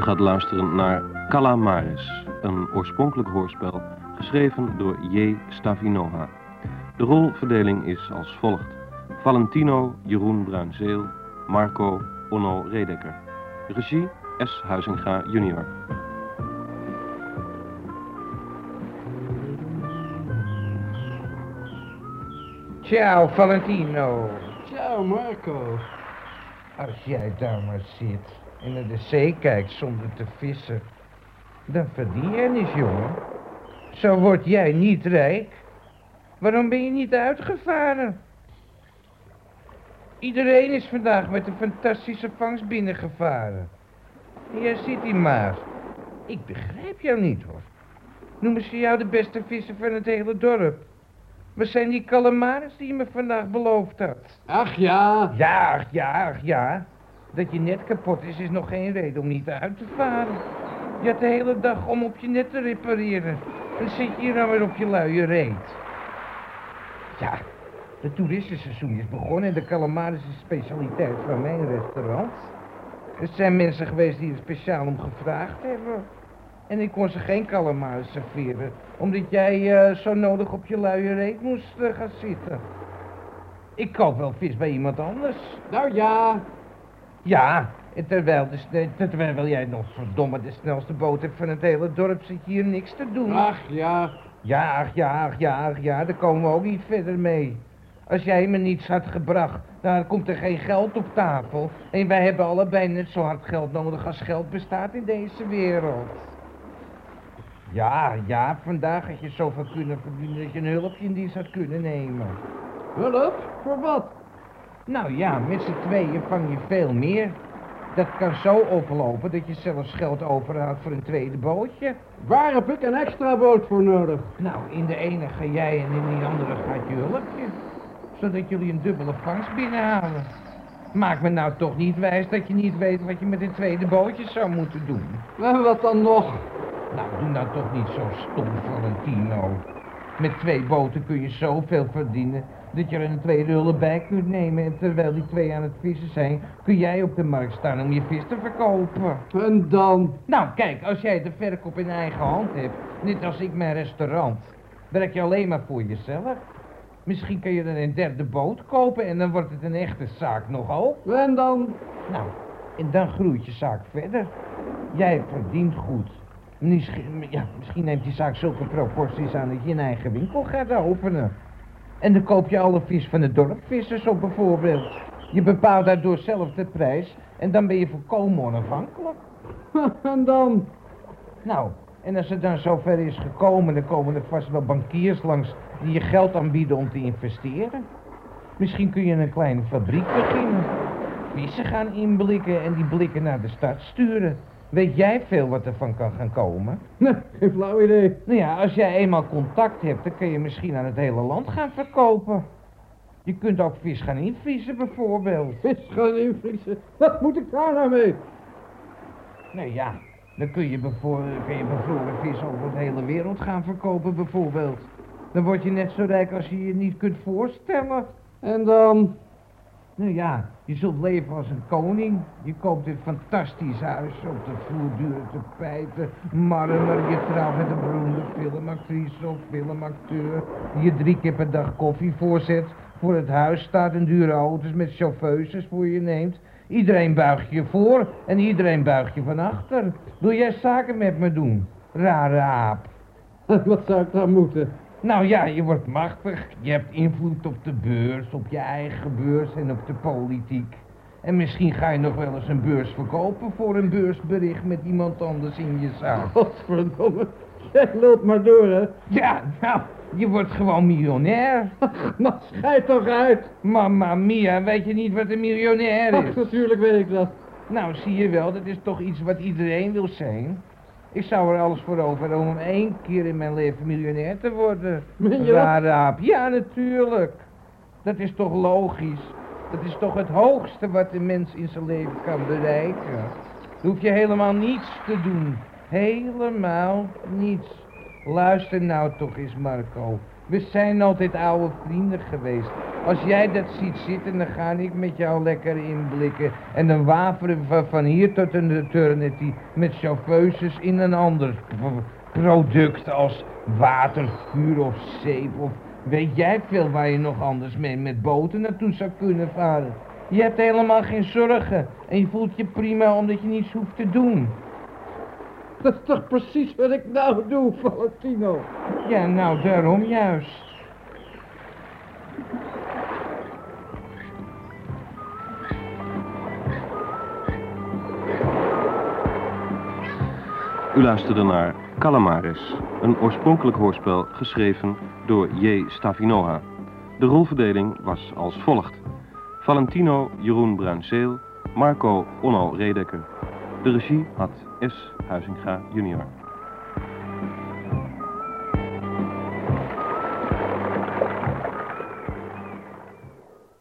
U gaat luisteren naar Calamares, een oorspronkelijk hoorspel geschreven door J. Stavinoha. De rolverdeling is als volgt. Valentino Jeroen Bruinzeel, Marco Onno Redeker. Regie S. Huizinga junior. Ciao, Valentino. Ciao Marco. Als jij daar maar zit en naar de zee kijkt zonder te vissen, dan verdien jij niets, jongen. Zo word jij niet rijk. Waarom ben je niet uitgevaren? Iedereen is vandaag met een fantastische vangst binnengevaren. En jij zit hier maar. Ik begrijp jou niet, hoor. Noemen ze jou de beste visser van het hele dorp? Waar zijn die calamares die je me vandaag beloofd had? Ach ja. Ja, ach, ja, ach, ja. Dat je net kapot is, is nog geen reden om niet uit te varen. Je had de hele dag om op je net te repareren. En dan zit je hier nou weer op je luie reet. Ja, het toeristenseizoen is begonnen en de calamares is een specialiteit van mijn restaurant. Er zijn mensen geweest die er speciaal om gevraagd hebben. En ik kon ze geen calamares serveren, omdat jij eh, zo nodig op je luie reet moest eh, gaan zitten. Ik koop wel vis bij iemand anders. Nou ja. Ja, terwijl, de, sne- terwijl jij nog verdomme de snelste boot hebt van het hele dorp, zit hier niks te doen. Ach ja. Ja, ach, ja, ach, ja, ach, ja, daar komen we ook niet verder mee. Als jij me niets had gebracht, dan komt er geen geld op tafel. En wij hebben allebei net zo hard geld nodig als geld bestaat in deze wereld. Ja, ja, vandaag had je zoveel kunnen verdienen dat je een hulpje in dienst had kunnen nemen. Hulp? Voor wat? Nou ja, met z'n tweeën vang je veel meer. Dat kan zo oplopen dat je zelfs geld overhoudt voor een tweede bootje. Waar heb ik een extra boot voor nodig? Nou, in de ene ga jij en in die andere gaat je hulpje. Zodat jullie een dubbele vangst binnenhalen. Maak me nou toch niet wijs dat je niet weet wat je met een tweede bootje zou moeten doen. En wat dan nog? Nou, doe nou toch niet zo stom, Valentino. Met twee boten kun je zoveel verdienen dat je er een tweede hulp bij kunt nemen. En terwijl die twee aan het vissen zijn, kun jij op de markt staan om je vis te verkopen. En dan? Nou, kijk, als jij de verkoop in eigen hand hebt, net als ik mijn restaurant, werk je alleen maar voor jezelf. Misschien kun je dan een derde boot kopen en dan wordt het een echte zaak nog ook. En dan? Nou, en dan groeit je zaak verder. Jij verdient goed. Misschien, ja, misschien neemt die zaak zulke proporties aan dat je een eigen winkel gaat openen. En dan koop je alle vis van de dorpvissers op bijvoorbeeld. Je bepaalt daardoor zelf de prijs en dan ben je volkomen onafhankelijk. En dan? Nou, en als het dan zover is gekomen, dan komen er vast wel bankiers langs die je geld aanbieden om te investeren. Misschien kun je een kleine fabriek beginnen. Vissen gaan inblikken en die blikken naar de stad sturen. Weet jij veel wat er van kan gaan komen? Nee, geen flauw idee. Nou ja, als jij eenmaal contact hebt, dan kun je misschien aan het hele land gaan verkopen. Je kunt ook vis gaan invriezen bijvoorbeeld. Vis gaan invriezen. Wat moet ik daar nou mee? Nou ja, dan kun je, bevoor, kun je bevroren vis over de hele wereld gaan verkopen bijvoorbeeld. Dan word je net zo rijk als je je niet kunt voorstellen. En dan? Nou ja, je zult leven als een koning. Je koopt een fantastisch huis, op de vloer dure tapijten, marmer. Je trouwt met een beroemde filmactrice of filmacteur. Die je drie keer per dag koffie voorzet. Voor het huis staat een dure auto's met chauffeurs voor je neemt. Iedereen buigt je voor en iedereen buigt je van achter. Wil jij zaken met me doen? Rare aap. Wat zou ik dan moeten? Nou ja, je wordt machtig. Je hebt invloed op de beurs, op je eigen beurs en op de politiek. En misschien ga je nog wel eens een beurs verkopen voor een beursbericht met iemand anders in je zaak. Godverdomme. Jij maar door, hè? Ja, nou, je wordt gewoon miljonair. Maar schijt toch uit. Mamma mia, weet je niet wat een miljonair Ach, is? natuurlijk weet ik dat. Nou, zie je wel, dat is toch iets wat iedereen wil zijn. Ik zou er alles voor over hebben om één keer in mijn leven miljonair te worden. Aap. Ja, natuurlijk. Dat is toch logisch. Dat is toch het hoogste wat een mens in zijn leven kan bereiken. Dan hoef je helemaal niets te doen. Helemaal niets. Luister nou toch eens, Marco. We zijn altijd oude vrienden geweest. Als jij dat ziet zitten, dan ga ik met jou lekker inblikken. En dan waveren we van hier tot in de Eternity met chauveuses in een ander product als water, vuur of zeep of weet jij veel waar je nog anders mee met boten naartoe zou kunnen varen. Je hebt helemaal geen zorgen en je voelt je prima omdat je niets hoeft te doen. Dat is toch precies wat ik nou doe, Valentino. Ja, nou daarom juist. U luisterde naar Calamaris, een oorspronkelijk hoorspel geschreven door J. Stavinoha. De rolverdeling was als volgt. Valentino Jeroen Bruinzeel, Marco Onno Redeker. De regie had S. Huizinga junior.